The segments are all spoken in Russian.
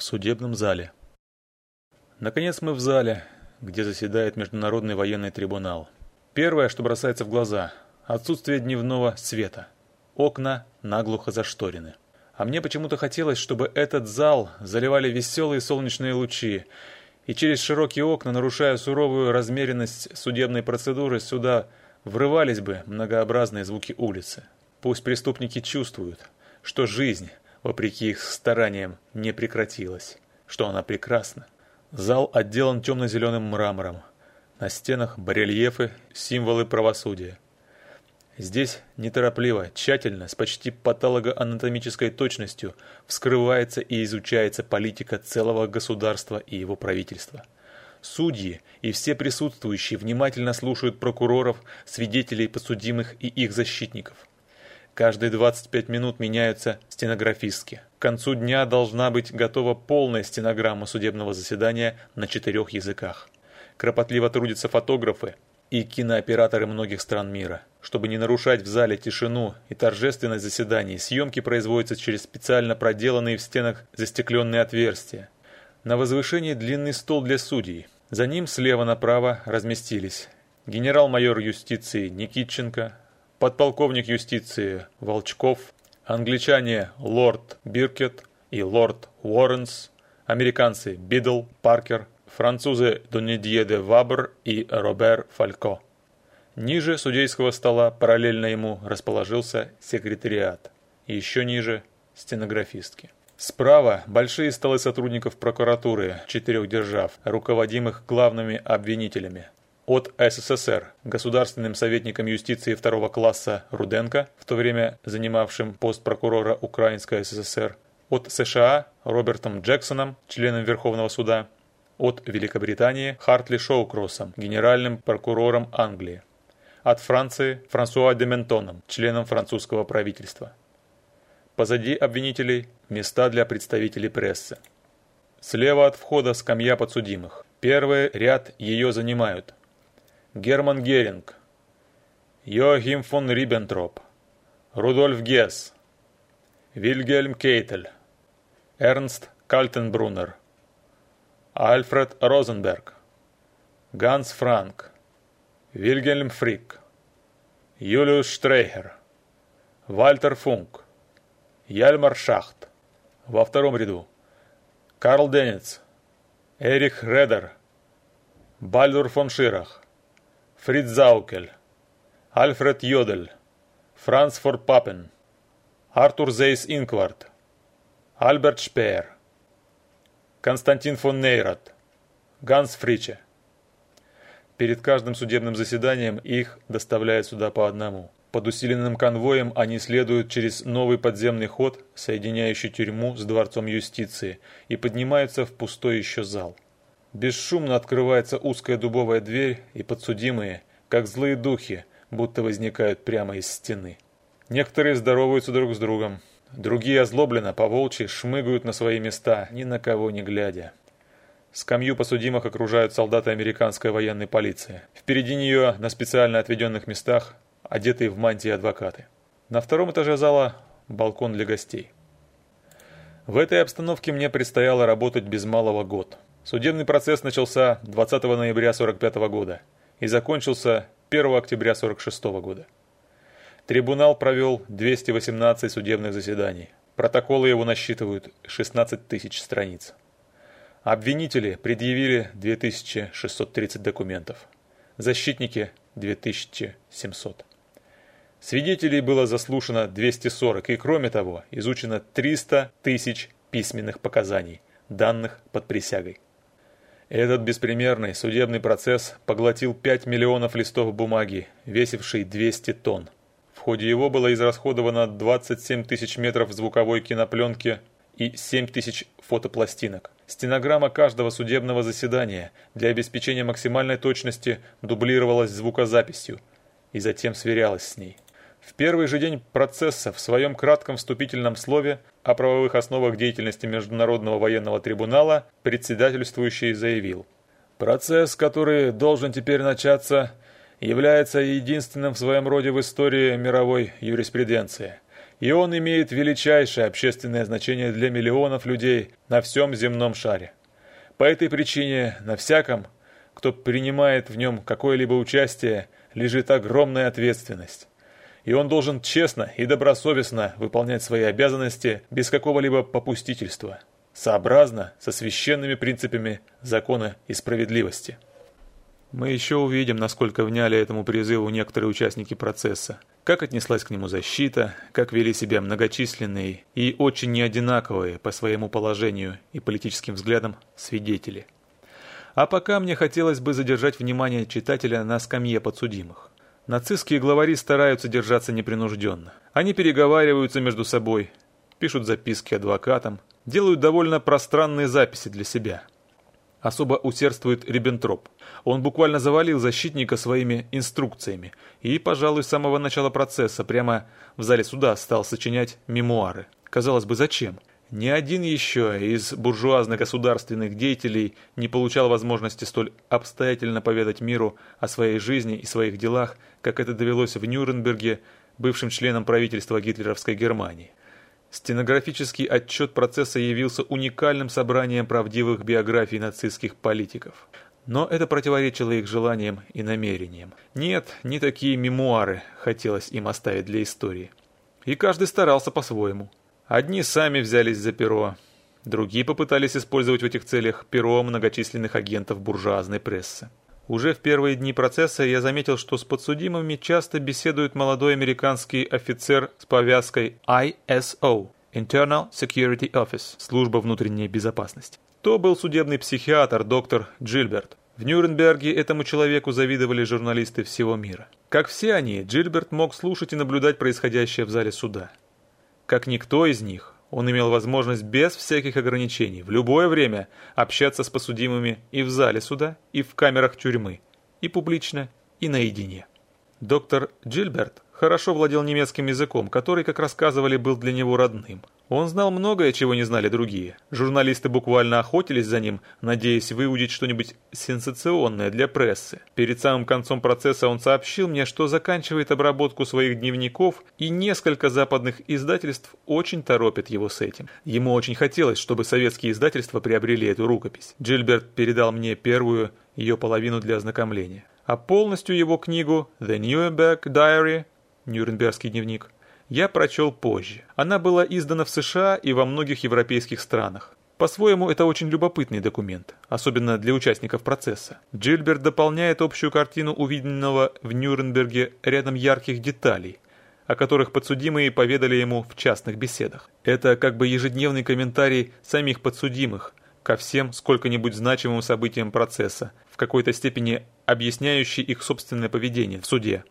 в судебном зале. Наконец мы в зале, где заседает Международный военный трибунал. Первое, что бросается в глаза – отсутствие дневного света. Окна наглухо зашторены. А мне почему-то хотелось, чтобы этот зал заливали веселые солнечные лучи, и через широкие окна, нарушая суровую размеренность судебной процедуры, сюда врывались бы многообразные звуки улицы. Пусть преступники чувствуют, что жизнь, вопреки их стараниям, не прекратилась, что она прекрасна. Зал отделан темно-зеленым мрамором. На стенах барельефы, символы правосудия. Здесь неторопливо, тщательно, с почти патологоанатомической точностью вскрывается и изучается политика целого государства и его правительства. Судьи и все присутствующие внимательно слушают прокуроров, свидетелей подсудимых и их защитников. Каждые 25 минут меняются стенографистки. К концу дня должна быть готова полная стенограмма судебного заседания на четырех языках. Кропотливо трудятся фотографы и кинооператоры многих стран мира. Чтобы не нарушать в зале тишину и торжественность заседаний, съемки производятся через специально проделанные в стенах застекленные отверстия. На возвышении длинный стол для судей. За ним слева направо разместились генерал-майор юстиции Никитченко, подполковник юстиции Волчков, англичане лорд Биркет и лорд Лоуренс, американцы Бидл, Паркер, французы Доннедье де Вабр и Робер Фалько. Ниже судейского стола параллельно ему расположился секретариат, еще ниже – стенографистки. Справа – большие столы сотрудников прокуратуры четырех держав, руководимых главными обвинителями от СССР государственным советником юстиции второго класса Руденко, в то время занимавшим пост прокурора Украинской СССР, от США Робертом Джексоном, членом Верховного суда, от Великобритании Хартли Шоукроссом, генеральным прокурором Англии, от Франции Франсуа де Ментоном, членом французского правительства. Позади обвинителей места для представителей прессы. Слева от входа скамья подсудимых. Первый ряд ее занимают Герман Геринг, Йохим фон Риббентроп, Рудольф Гесс, Вильгельм Кейтель, Эрнст Кальтенбруннер, Альфред Розенберг, Ганс Франк, Вильгельм Фрик, Юлиус Штрейхер, Вальтер Функ, Яльмар Шахт. Во втором ряду Карл Денец, Эрих Редер, Бальдур фон Ширах, Фриц Заукель, Альфред Йодель, Франц Форпапен, Артур Зейс Инкварт, Альберт Шпеер, Константин фон Нейрат, Ганс Фриче. Перед каждым судебным заседанием их доставляют сюда по одному. Под усиленным конвоем они следуют через новый подземный ход, соединяющий тюрьму с дворцом юстиции, и поднимаются в пустой еще зал. Бесшумно открывается узкая дубовая дверь, и подсудимые, как злые духи, будто возникают прямо из стены. Некоторые здороваются друг с другом, другие озлобленно, поволчьи, шмыгают на свои места, ни на кого не глядя. Скамью посудимых окружают солдаты американской военной полиции. Впереди нее, на специально отведенных местах, одетые в мантии адвокаты. На втором этаже зала балкон для гостей. В этой обстановке мне предстояло работать без малого год. Судебный процесс начался 20 ноября 1945 года и закончился 1 октября 1946 года. Трибунал провел 218 судебных заседаний. Протоколы его насчитывают 16 тысяч страниц. Обвинители предъявили 2630 документов. Защитники – 2700. Свидетелей было заслушано 240 и, кроме того, изучено 300 тысяч письменных показаний, данных под присягой. Этот беспримерный судебный процесс поглотил 5 миллионов листов бумаги, весивший 200 тонн. В ходе его было израсходовано 27 тысяч метров звуковой кинопленки и 7 тысяч фотопластинок. Стенограмма каждого судебного заседания для обеспечения максимальной точности дублировалась звукозаписью и затем сверялась с ней. В первый же день процесса в своем кратком вступительном слове о правовых основах деятельности Международного военного трибунала председательствующий заявил. Процесс, который должен теперь начаться, является единственным в своем роде в истории мировой юриспруденции. и он имеет величайшее общественное значение для миллионов людей на всем земном шаре. По этой причине на всяком, кто принимает в нем какое-либо участие, лежит огромная ответственность. И он должен честно и добросовестно выполнять свои обязанности без какого-либо попустительства, сообразно со священными принципами закона и справедливости. Мы еще увидим, насколько вняли этому призыву некоторые участники процесса, как отнеслась к нему защита, как вели себя многочисленные и очень неодинаковые по своему положению и политическим взглядам свидетели. А пока мне хотелось бы задержать внимание читателя на скамье подсудимых. Нацистские главари стараются держаться непринужденно. Они переговариваются между собой, пишут записки адвокатам, делают довольно пространные записи для себя. Особо усердствует Риббентроп. Он буквально завалил защитника своими инструкциями и, пожалуй, с самого начала процесса прямо в зале суда стал сочинять мемуары. Казалось бы, зачем? Ни один еще из буржуазно-государственных деятелей не получал возможности столь обстоятельно поведать миру о своей жизни и своих делах, как это довелось в Нюрнберге бывшим членам правительства гитлеровской Германии. Стенографический отчет процесса явился уникальным собранием правдивых биографий нацистских политиков. Но это противоречило их желаниям и намерениям. Нет, не такие мемуары хотелось им оставить для истории. И каждый старался по-своему. Одни сами взялись за перо, другие попытались использовать в этих целях перо многочисленных агентов буржуазной прессы. Уже в первые дни процесса я заметил, что с подсудимыми часто беседует молодой американский офицер с повязкой ISO – Internal Security Office – Служба внутренней безопасности. То был судебный психиатр доктор Джильберт. В Нюрнберге этому человеку завидовали журналисты всего мира. Как все они, Джильберт мог слушать и наблюдать происходящее в зале суда. Как никто из них, он имел возможность без всяких ограничений в любое время общаться с подсудимыми и в зале суда, и в камерах тюрьмы, и публично, и наедине. Доктор Джильберт хорошо владел немецким языком, который, как рассказывали, был для него родным. Он знал многое, чего не знали другие. Журналисты буквально охотились за ним, надеясь выудить что-нибудь сенсационное для прессы. Перед самым концом процесса он сообщил мне, что заканчивает обработку своих дневников, и несколько западных издательств очень торопят его с этим. Ему очень хотелось, чтобы советские издательства приобрели эту рукопись. Джильберт передал мне первую ее половину для ознакомления. А полностью его книгу «The Nuremberg Diary» Нюрнбергский дневник, я прочел позже. Она была издана в США и во многих европейских странах. По-своему, это очень любопытный документ, особенно для участников процесса. Джильберт дополняет общую картину увиденного в Нюрнберге рядом ярких деталей, о которых подсудимые поведали ему в частных беседах. Это как бы ежедневный комментарий самих подсудимых ко всем сколько-нибудь значимым событиям процесса, в какой-то степени объясняющий их собственное поведение в суде.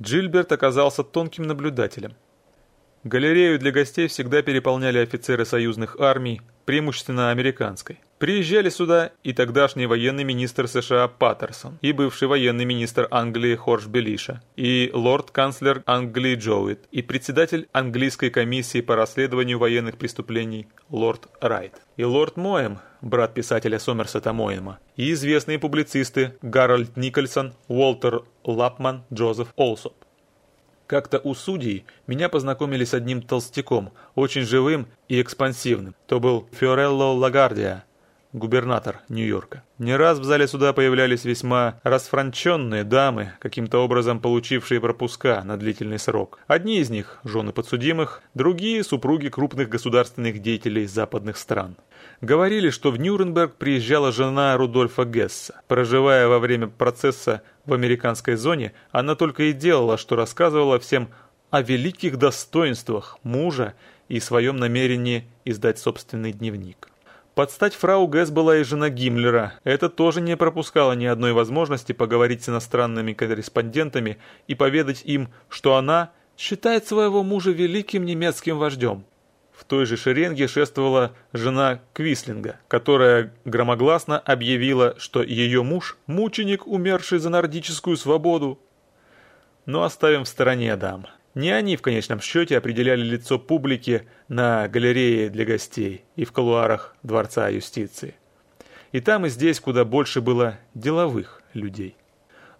Джильберт оказался тонким наблюдателем. Галерею для гостей всегда переполняли офицеры союзных армий, преимущественно американской. Приезжали сюда и тогдашний военный министр США Паттерсон, и бывший военный министр Англии Хор-Белиша, и лорд-канцлер Англии Джоуит, и председатель английской комиссии по расследованию военных преступлений лорд Райт, и лорд Моэм, брат писателя Сомерсета Моэма, и известные публицисты Гарольд Никольсон, Уолтер Липпман, Джозеф Олсоп. Как-то у судей меня познакомили с одним толстяком, очень живым и экспансивным. То был Фиорелло Лагардия, губернатор Нью-Йорка. Не раз в зале суда появлялись весьма расфранченные дамы, каким-то образом получившие пропуска на длительный срок. Одни из них – жены подсудимых, другие – супруги крупных государственных деятелей западных стран. Говорили, что в Нюрнберг приезжала жена Рудольфа Гесса. Проживая во время процесса в американской зоне, она только и делала, что рассказывала всем о великих достоинствах мужа и своем намерении издать собственный дневник. Под стать фрау Гэс была и жена Гиммлера. Это тоже не пропускало ни одной возможности поговорить с иностранными корреспондентами и поведать им, что она считает своего мужа великим немецким вождем. В той же шеренге шествовала жена Квислинга, которая громогласно объявила, что ее муж – мученик, умерший за нордическую свободу. Но оставим в стороне дам. Не они в конечном счете определяли лицо публики на галерее для гостей и в колуарах Дворца юстиции. И там, и здесь куда больше было деловых людей.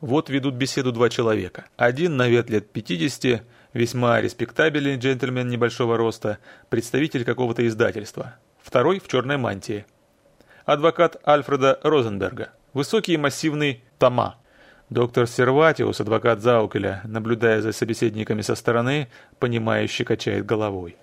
Вот ведут беседу два человека. Один на вид лет 50, весьма респектабельный джентльмен небольшого роста, представитель какого-то издательства. Второй в черной мантии. Адвокат Альфреда Розенберга. Высокий и массивный Тома. Доктор Серватиус, адвокат Заукеля, наблюдая за собеседниками со стороны, понимающе качает головой.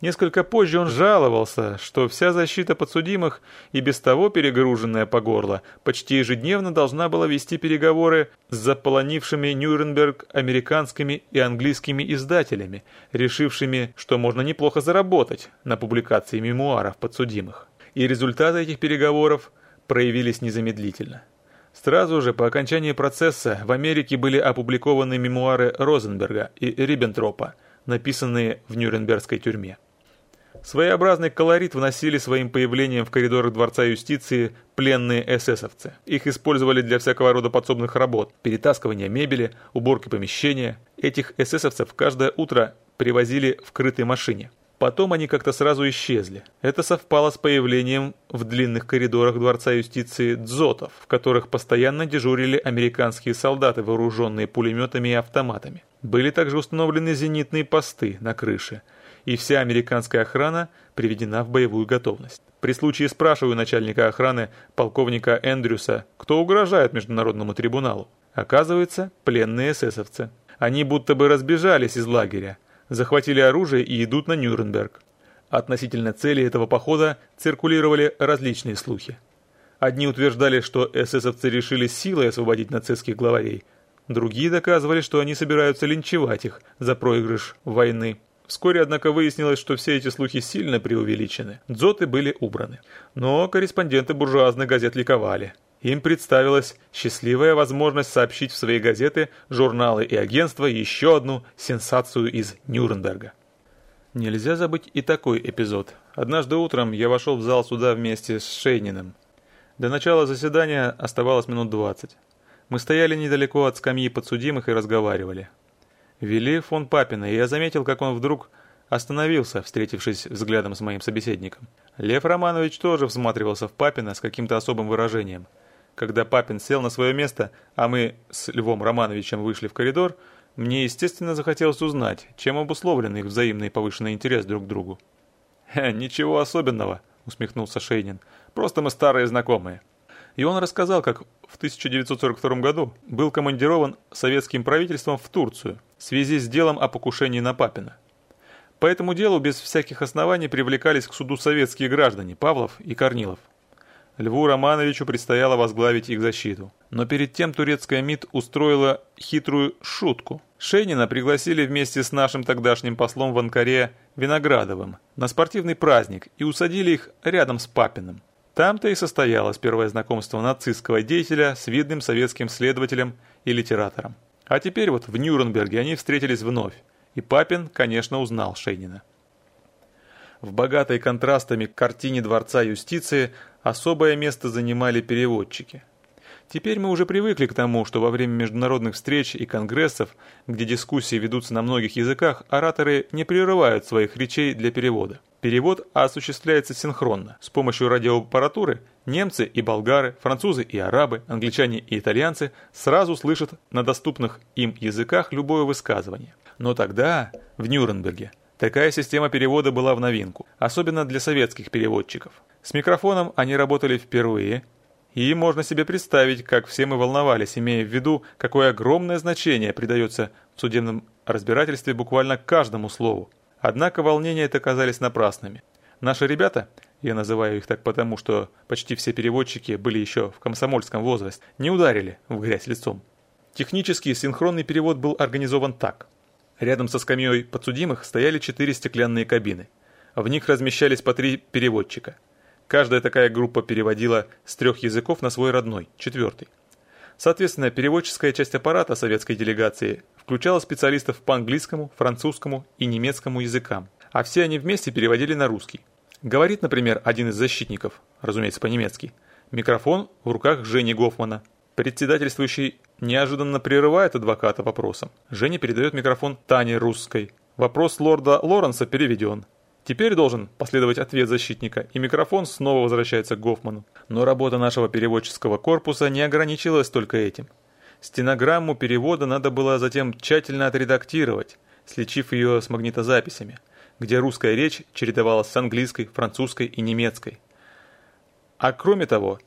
Несколько позже он жаловался, что вся защита подсудимых, и без того перегруженная по горло, почти ежедневно должна была вести переговоры с заполонившими Нюрнберг американскими и английскими издателями, решившими, что можно неплохо заработать на публикации мемуаров подсудимых. И результаты этих переговоров проявились незамедлительно. Сразу же по окончании процесса в Америке были опубликованы мемуары Розенберга и Риббентропа, написанные в Нюрнбергской тюрьме. Своеобразный колорит вносили своим появлением в коридорах Дворца юстиции пленные эсэсовцы. Их использовали для всякого рода подсобных работ, перетаскивания мебели, уборки помещения. Этих эсэсовцев каждое утро привозили в крытой машине. Потом они как-то сразу исчезли. Это совпало с появлением в длинных коридорах Дворца юстиции дзотов, в которых постоянно дежурили американские солдаты, вооруженные пулеметами и автоматами. Были также установлены зенитные посты на крыше – и вся американская охрана приведена в боевую готовность. При случае спрашиваю начальника охраны полковника Эндрюса, кто угрожает международному трибуналу. Оказывается, пленные эсэсовцы. Они будто бы разбежались из лагеря, захватили оружие и идут на Нюрнберг. Относительно цели этого похода циркулировали различные слухи. Одни утверждали, что эсэсовцы решили силой освободить нацистских главарей, другие доказывали, что они собираются линчевать их за проигрыш войны. Вскоре, однако, выяснилось, что все эти слухи сильно преувеличены. Дзоты были убраны. Но корреспонденты буржуазных газет ликовали. Им представилась счастливая возможность сообщить в свои газеты, журналы и агентства еще одну сенсацию из Нюрнберга. Нельзя забыть и такой эпизод. Однажды утром я вошел в зал суда вместе с Шейниным. До начала заседания оставалось минут двадцать. Мы стояли недалеко от скамьи подсудимых и разговаривали. Вели фон Папина, и я заметил, как он вдруг остановился, встретившись взглядом с моим собеседником. Лев Романович тоже всматривался в Папина с каким-то особым выражением. Когда Папин сел на свое место, а мы с Львом Романовичем вышли в коридор, мне, естественно, захотелось узнать, чем обусловлен их взаимный повышенный интерес друг к другу. «Ничего особенного», — усмехнулся Шейнин. «Просто мы старые знакомые». И он рассказал, как в 1942 году был командирован советским правительством в Турцию в связи с делом о покушении на Папина. По этому делу без всяких оснований привлекались к суду советские граждане Павлов и Корнилов. Льву Романовичу предстояло возглавить их защиту. Но перед тем турецкая МИД устроила хитрую шутку. Шейнина пригласили вместе с нашим тогдашним послом в Анкаре Виноградовым на спортивный праздник и усадили их рядом с Папиным. Там-то и состоялось первое знакомство нацистского деятеля с видным советским следователем и литератором. А теперь вот в Нюрнберге они встретились вновь, и Папин, конечно, узнал Шейнина. В богатой контрастами картине Дворца юстиции особое место занимали переводчики. Теперь мы уже привыкли к тому, что во время международных встреч и конгрессов, где дискуссии ведутся на многих языках, ораторы не прерывают своих речей для перевода. Перевод осуществляется синхронно. С помощью радиоаппаратуры немцы и болгары, французы и арабы, англичане и итальянцы сразу слышат на доступных им языках любое высказывание. Но тогда, в Нюрнберге, такая система перевода была в новинку, особенно для советских переводчиков. С микрофоном они работали впервые, и можно себе представить, как все мы волновались, имея в виду, какое огромное значение придается в судебном разбирательстве буквально каждому слову. Однако волнения это казались напрасными. Наши ребята, я называю их так потому, что почти все переводчики были еще в комсомольском возрасте, не ударили в грязь лицом. Технически синхронный перевод был организован так. Рядом со скамьей подсудимых стояли четыре стеклянные кабины. В них размещались по три переводчика. Каждая такая группа переводила с трех языков на свой родной, четвертый. Соответственно, переводческая часть аппарата советской делегации включала специалистов по английскому, французскому и немецкому языкам, а все они вместе переводили на русский. Говорит, например, один из защитников, разумеется, по-немецки. Микрофон в руках Жени Гофмана. Председательствующий неожиданно прерывает адвоката вопросом. Женя передает микрофон Тане Русской. Вопрос лорда Лоренса переведен. Теперь должен последовать ответ защитника, и микрофон снова возвращается к Гофману. Но работа нашего переводческого корпуса не ограничилась только этим. Стенограмму перевода надо было затем тщательно отредактировать, сличив ее с магнитозаписями, где русская речь чередовалась с английской, французской и немецкой. А кроме того,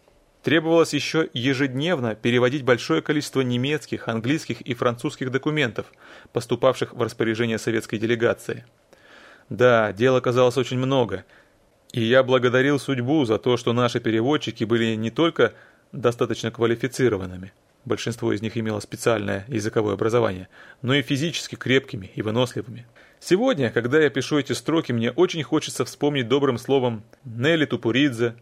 требовалось еще ежедневно переводить большое количество немецких, английских и французских документов, поступавших в распоряжение советской делегации. Да, дел оказалось очень много, и я благодарил судьбу за то, что наши переводчики были не только достаточно квалифицированными, большинство из них имело специальное языковое образование, но и физически крепкими и выносливыми. Сегодня, когда я пишу эти строки, мне очень хочется вспомнить добрым словом Нелли Тупуридзе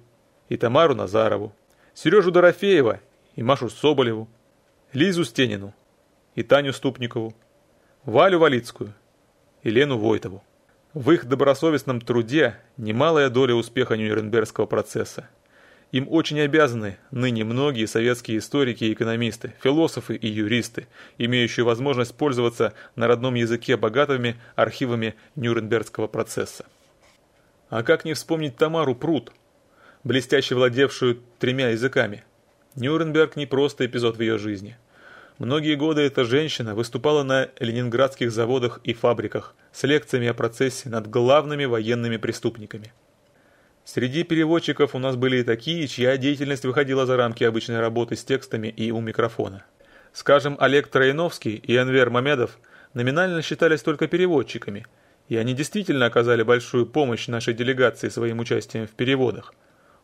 и Тамару Назарову, Сережу Дорофеева и Машу Соболеву, Лизу Стенину и Таню Ступникову, Валю Валицкую и Лену Войтову. В их добросовестном труде немалая доля успеха Нюрнбергского процесса. Им очень обязаны ныне многие советские историки и экономисты, философы и юристы, имеющие возможность пользоваться на родном языке богатыми архивами Нюрнбергского процесса. А как не вспомнить Тамару Прут, блестяще владевшую тремя языками? Нюрнберг не просто эпизод в ее жизни. Многие годы эта женщина выступала на ленинградских заводах и фабриках с лекциями о процессе над главными военными преступниками. Среди переводчиков у нас были и такие, чья деятельность выходила за рамки обычной работы с текстами и у микрофона. Скажем, Олег Троиновский и Анвер Мамедов номинально считались только переводчиками, и они действительно оказали большую помощь нашей делегации своим участием в переводах.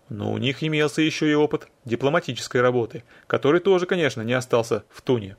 Но у них имелся еще и опыт дипломатической работы, который тоже, конечно, не остался в туне.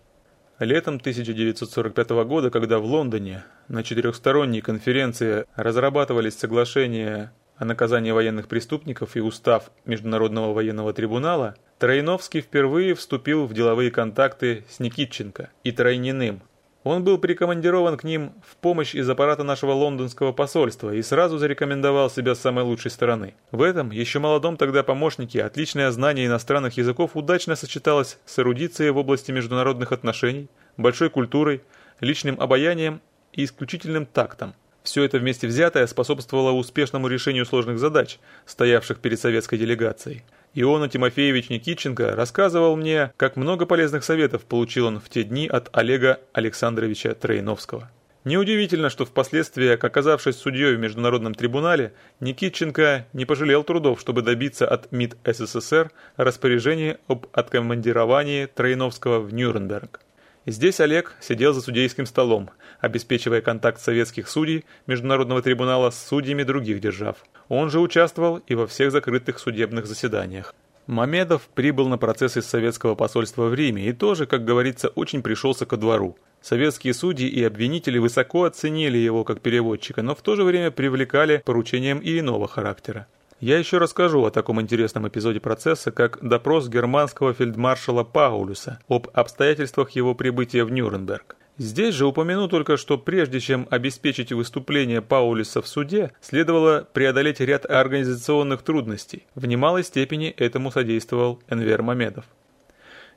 Летом 1945 года, когда в Лондоне на четырехсторонней конференции разрабатывались соглашения о наказании военных преступников и устав Международного военного трибунала, Троиновский впервые вступил в деловые контакты с Никитченко и Тройниным. Он был прикомандирован к ним в помощь из аппарата нашего лондонского посольства и сразу зарекомендовал себя с самой лучшей стороны. В этом, еще молодом тогда помощнике, отличное знание иностранных языков удачно сочеталось с эрудицией в области международных отношений, большой культурой, личным обаянием и исключительным тактом – все это вместе взятое способствовало успешному решению сложных задач, стоявших перед советской делегацией. Иона Тимофеевич Никитченко рассказывал мне, как много полезных советов получил он в те дни от Олега Александровича Троиновского. Неудивительно, что впоследствии, оказавшись судьей в Международном трибунале, Никитченко не пожалел трудов, чтобы добиться от МИД СССР распоряжения об откомандировании Троиновского в Нюрнберг. Здесь Олег сидел за судейским столом, обеспечивая контакт советских судей Международного трибунала с судьями других держав. Он же участвовал и во всех закрытых судебных заседаниях. Мамедов прибыл на процесс из советского посольства в Риме и тоже, как говорится, очень пришелся ко двору. Советские судьи и обвинители высоко оценили его как переводчика, но в то же время привлекали поручением и иного характера. Я еще расскажу о таком интересном эпизоде процесса, как допрос германского фельдмаршала Паулюса об обстоятельствах его прибытия в Нюрнберг. Здесь же упомяну только, что прежде чем обеспечить выступление Паулюса в суде, следовало преодолеть ряд организационных трудностей. В немалой степени этому содействовал Энвер Мамедов.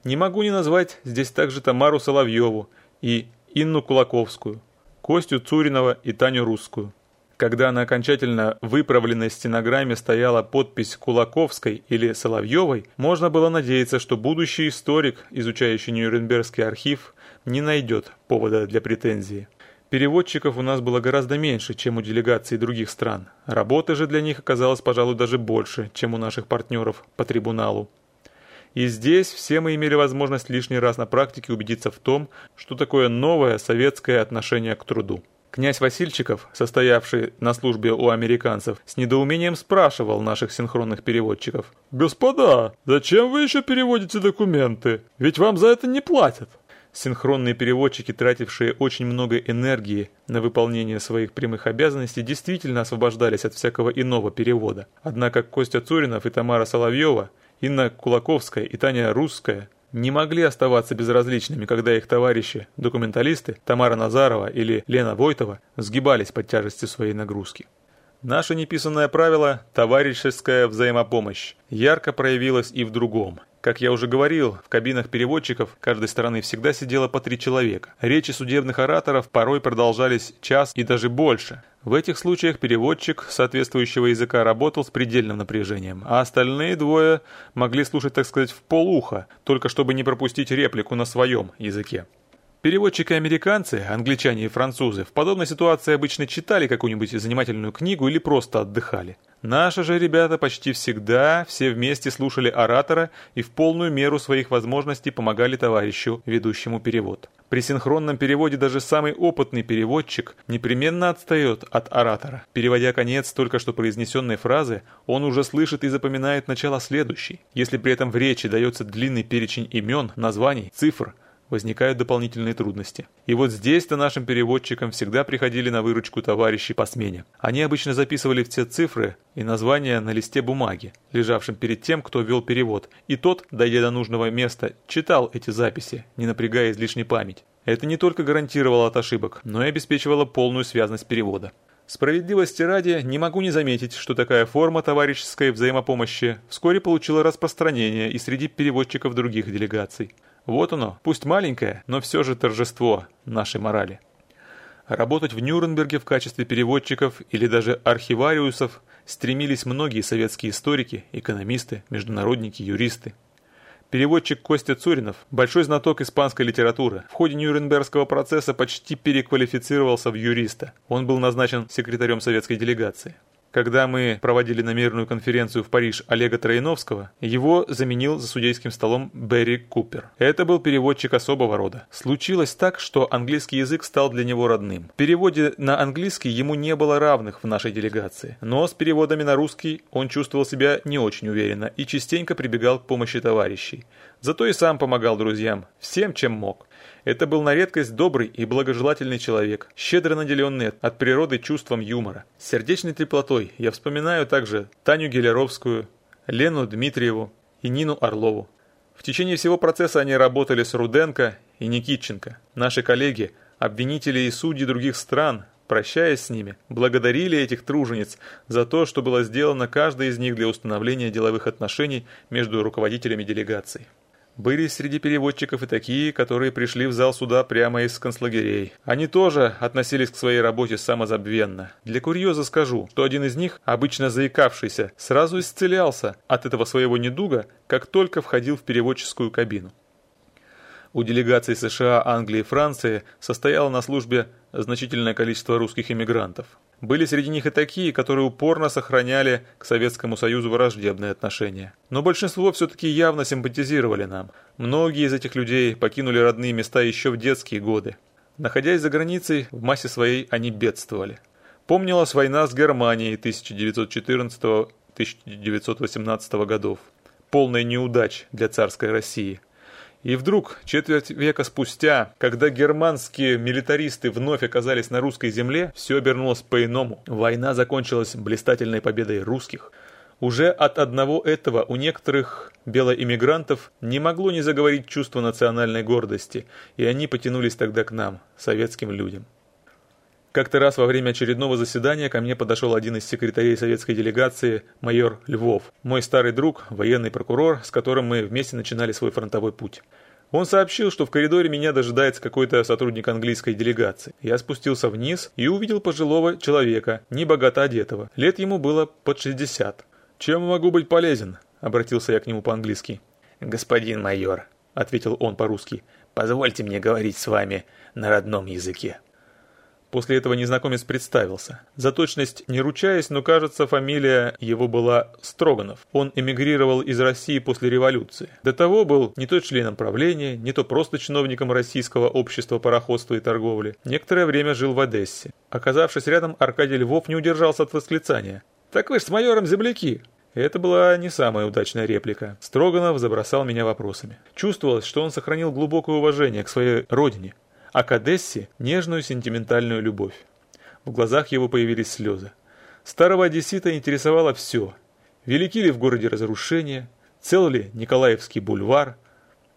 Не могу не назвать здесь также Тамару Соловьеву и Инну Кулаковскую, Костю Цуринова и Таню Русскую. Когда на окончательно выправленной стенограмме стояла подпись Кулаковской или Соловьевой, можно было надеяться, что будущий историк, изучающий Нюрнбергский архив, не найдет повода для претензии. Переводчиков у нас было гораздо меньше, чем у делегаций других стран. Работы же для них оказалось, пожалуй, даже больше, чем у наших партнеров по трибуналу. И здесь все мы имели возможность лишний раз на практике убедиться в том, что такое новое советское отношение к труду. Князь Васильчиков, состоявший на службе у американцев, с недоумением спрашивал наших синхронных переводчиков. «Господа, зачем вы еще переводите документы? Ведь вам за это не платят». Синхронные переводчики, тратившие очень много энергии на выполнение своих прямых обязанностей, действительно освобождались от всякого иного перевода. Однако Костя Цуринов и Тамара Соловьева, Инна Кулаковская и Таня Русская не могли оставаться безразличными, когда их товарищи, документалисты Тамара Назарова или Лена Войтова, сгибались под тяжестью своей нагрузки. Наше неписанное правило – товарищеская взаимопомощь – ярко проявилось и в другом. Как я уже говорил, в кабинах переводчиков каждой стороны всегда сидело по три человека. Речи судебных ораторов порой продолжались час и даже больше. В этих случаях переводчик соответствующего языка работал с предельным напряжением, а остальные двое могли слушать, так сказать, в полуха, только чтобы не пропустить реплику на своем языке. Переводчики-американцы, англичане и французы в подобной ситуации обычно читали какую-нибудь занимательную книгу или просто отдыхали. Наши же ребята почти всегда все вместе слушали оратора и в полную меру своих возможностей помогали товарищу, ведущему перевод. При синхронном переводе даже самый опытный переводчик непременно отстает от оратора. Переводя конец только что произнесенной фразы, он уже слышит и запоминает начало следующей. Если при этом в речи дается длинный перечень имен, названий, цифр – возникают дополнительные трудности. И вот здесь-то нашим переводчикам всегда приходили на выручку товарищи по смене. Они обычно записывали все цифры и названия на листе бумаги, лежавшем перед тем, кто вел перевод, и тот, дойдя до нужного места, читал эти записи, не напрягая излишней память. Это не только гарантировало от ошибок, но и обеспечивало полную связность перевода. Справедливости ради, не могу не заметить, что такая форма товарищеской взаимопомощи вскоре получила распространение и среди переводчиков других делегаций. Вот оно, пусть маленькое, но все же торжество нашей морали. Работать в Нюрнберге в качестве переводчиков или даже архивариусов стремились многие советские историки, экономисты, международники, юристы. Переводчик Костя Цуринов, большой знаток испанской литературы, в ходе Нюрнбергского процесса почти переквалифицировался в юриста. Он был назначен секретарем советской делегации. Когда мы проводили намеренную конференцию в Париж Олега Троиновского, его заменил за судейским столом Берри Купер. Это был переводчик особого рода. Случилось так, что английский язык стал для него родным. В переводе на английский ему не было равных в нашей делегации, но с переводами на русский он чувствовал себя не очень уверенно и частенько прибегал к помощи товарищей. Зато и сам помогал друзьям, всем, чем мог. Это был на редкость добрый и благожелательный человек, щедро наделенный от природы чувством юмора. С сердечной теплотой я вспоминаю также Таню Гелеровскую, Лену Дмитриеву и Нину Орлову. В течение всего процесса они работали с Руденко и Никитченко. Наши коллеги, обвинители и судьи других стран, прощаясь с ними, благодарили этих тружениц за то, что было сделано каждой из них для установления деловых отношений между руководителями делегаций. Были среди переводчиков и такие, которые пришли в зал суда прямо из концлагерей. Они тоже относились к своей работе самозабвенно. Для курьеза скажу, что один из них, обычно заикавшийся, сразу исцелялся от этого своего недуга, как только входил в переводческую кабину. У делегаций США, Англии и Франции состояло на службе значительное количество русских иммигрантов. Были среди них и такие, которые упорно сохраняли к Советскому Союзу враждебные отношения. Но большинство все-таки явно симпатизировали нам. Многие из этих людей покинули родные места еще в детские годы. Находясь за границей, в массе своей они бедствовали. Помнилась война с Германией 1914-1918 годов. Полная неудач для царской России – и вдруг, четверть века спустя, когда германские милитаристы вновь оказались на русской земле, все обернулось по-иному. Война закончилась блистательной победой русских. Уже от одного этого у некоторых белоиммигрантов не могло не заговорить чувство национальной гордости, и они потянулись тогда к нам, советским людям. Как-то раз во время очередного заседания ко мне подошел один из секретарей советской делегации, майор Львов, мой старый друг, военный прокурор, с которым мы вместе начинали свой фронтовой путь. Он сообщил, что в коридоре меня дожидается какой-то сотрудник английской делегации. Я спустился вниз и увидел пожилого человека, небогато одетого. Лет ему было под 60. «Чем могу быть полезен?» – обратился я к нему по-английски. «Господин майор», – ответил он по-русски, – «позвольте мне говорить с вами на родном языке». После этого незнакомец представился. За точность не ручаясь, но кажется, фамилия его была Строганов. Он эмигрировал из России после революции. До того был не то членом правления, не то просто чиновником Российского общества пароходства и торговли. Некоторое время жил в Одессе. Оказавшись рядом, Аркадий Львов не удержался от восклицания. «Так вы ж с майором земляки!» Это была не самая удачная реплика. Строганов забросал меня вопросами. Чувствовалось, что он сохранил глубокое уважение к своей родине, а к Одессе нежную сентиментальную любовь. В глазах его появились слезы. Старого одессита интересовало все. Велики ли в городе разрушения, цел ли Николаевский бульвар,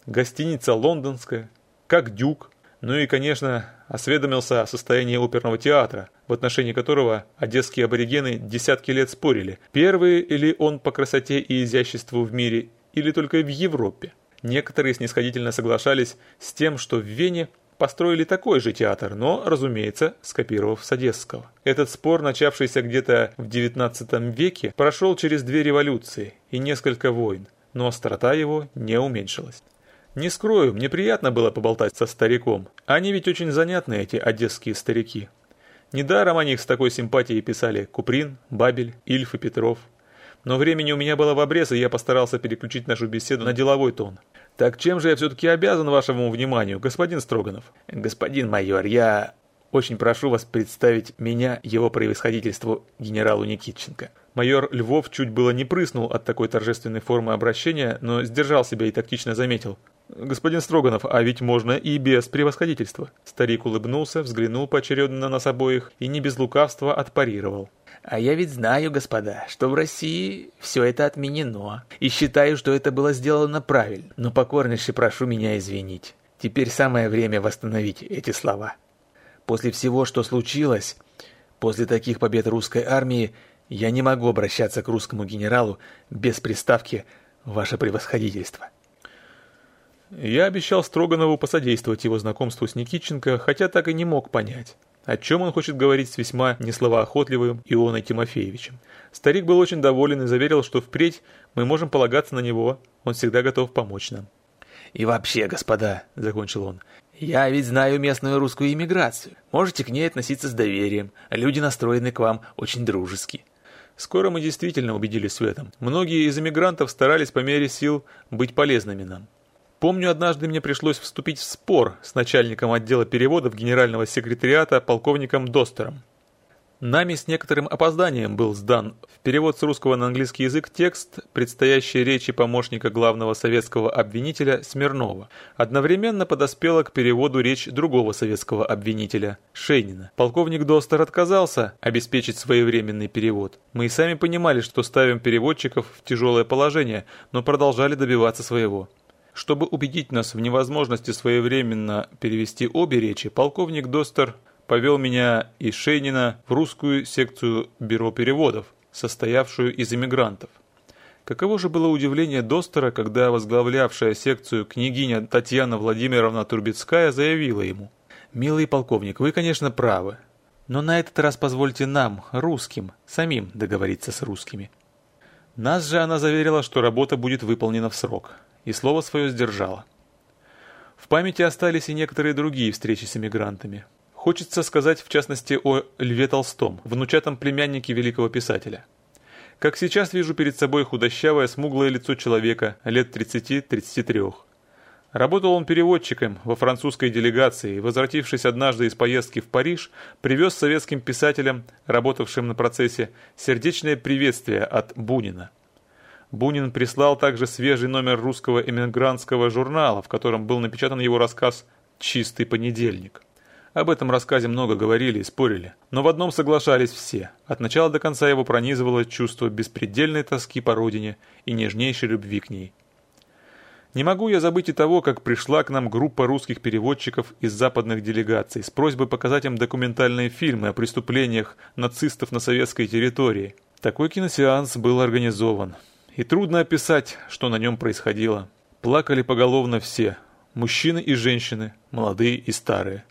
гостиница лондонская, как дюк, ну и, конечно, осведомился о состоянии оперного театра, в отношении которого одесские аборигены десятки лет спорили, первый ли он по красоте и изяществу в мире или только в Европе. Некоторые снисходительно соглашались с тем, что в Вене построили такой же театр, но, разумеется, скопировав с Одесского. Этот спор, начавшийся где-то в XIX веке, прошел через две революции и несколько войн, но острота его не уменьшилась. Не скрою, мне приятно было поболтать со стариком. Они ведь очень занятные, эти одесские старики. Недаром о них с такой симпатией писали Куприн, Бабель, Ильф и Петров. Но времени у меня было в обрез, и я постарался переключить нашу беседу на деловой тон. Так чем же я все-таки обязан вашему вниманию, господин Строганов? Господин майор, я очень прошу вас представить меня его превосходительству генералу Никитченко. Майор Львов чуть было не прыснул от такой торжественной формы обращения, но сдержал себя и тактично заметил. «Господин Строганов, а ведь можно и без превосходительства». Старик улыбнулся, взглянул поочередно на нас обоих и не без лукавства отпарировал. А я ведь знаю, господа, что в России все это отменено, и считаю, что это было сделано правильно. Но покорнейше прошу меня извинить. Теперь самое время восстановить эти слова. После всего, что случилось, после таких побед русской армии, я не могу обращаться к русскому генералу без приставки «Ваше превосходительство». Я обещал Строганову посодействовать его знакомству с Никитченко, хотя так и не мог понять, о чем он хочет говорить с весьма несловоохотливым Ионой Тимофеевичем. Старик был очень доволен и заверил, что впредь мы можем полагаться на него, он всегда готов помочь нам. «И вообще, господа», — закончил он, — «я ведь знаю местную русскую иммиграцию. Можете к ней относиться с доверием, люди настроены к вам очень дружески». Скоро мы действительно убедились в этом. Многие из эмигрантов старались по мере сил быть полезными нам. Помню, однажды мне пришлось вступить в спор с начальником отдела переводов генерального секретариата полковником Достером. Нами с некоторым опозданием был сдан в перевод с русского на английский язык текст предстоящей речи помощника главного советского обвинителя Смирнова. Одновременно подоспела к переводу речь другого советского обвинителя Шейнина. Полковник Достер отказался обеспечить своевременный перевод. Мы и сами понимали, что ставим переводчиков в тяжелое положение, но продолжали добиваться своего. Чтобы убедить нас в невозможности своевременно перевести обе речи, полковник Достер повел меня и Шейнина в русскую секцию бюро переводов, состоявшую из эмигрантов. Каково же было удивление Достера, когда возглавлявшая секцию княгиня Татьяна Владимировна Турбецкая заявила ему, «Милый полковник, вы, конечно, правы, но на этот раз позвольте нам, русским, самим договориться с русскими». Нас же она заверила, что работа будет выполнена в срок и слово свое сдержала. В памяти остались и некоторые другие встречи с эмигрантами. Хочется сказать в частности о Льве Толстом, внучатом племяннике великого писателя. Как сейчас вижу перед собой худощавое смуглое лицо человека лет 30-33. Работал он переводчиком во французской делегации и, возвратившись однажды из поездки в Париж, привез советским писателям, работавшим на процессе, сердечное приветствие от Бунина – Бунин прислал также свежий номер русского эмигрантского журнала, в котором был напечатан его рассказ «Чистый понедельник». Об этом рассказе много говорили и спорили, но в одном соглашались все. От начала до конца его пронизывало чувство беспредельной тоски по родине и нежнейшей любви к ней. Не могу я забыть и того, как пришла к нам группа русских переводчиков из западных делегаций с просьбой показать им документальные фильмы о преступлениях нацистов на советской территории. Такой киносеанс был организован и трудно описать, что на нем происходило. Плакали поголовно все, мужчины и женщины, молодые и старые.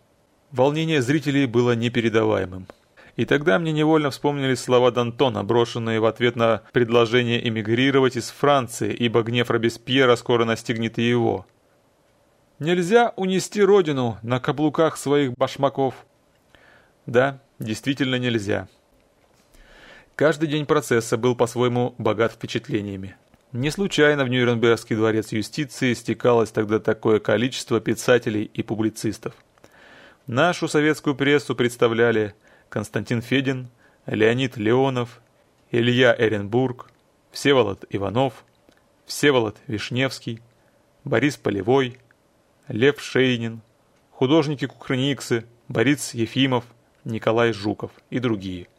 Волнение зрителей было непередаваемым. И тогда мне невольно вспомнились слова Д'Антона, брошенные в ответ на предложение эмигрировать из Франции, ибо гнев Робеспьера скоро настигнет и его. «Нельзя унести родину на каблуках своих башмаков». Да, действительно нельзя. Каждый день процесса был по-своему богат впечатлениями. Не случайно в Нюрнбергский дворец юстиции стекалось тогда такое количество писателей и публицистов. Нашу советскую прессу представляли Константин Федин, Леонид Леонов, Илья Эренбург, Всеволод Иванов, Всеволод Вишневский, Борис Полевой, Лев Шейнин, художники Кукрыниксы, Борис Ефимов, Николай Жуков и другие –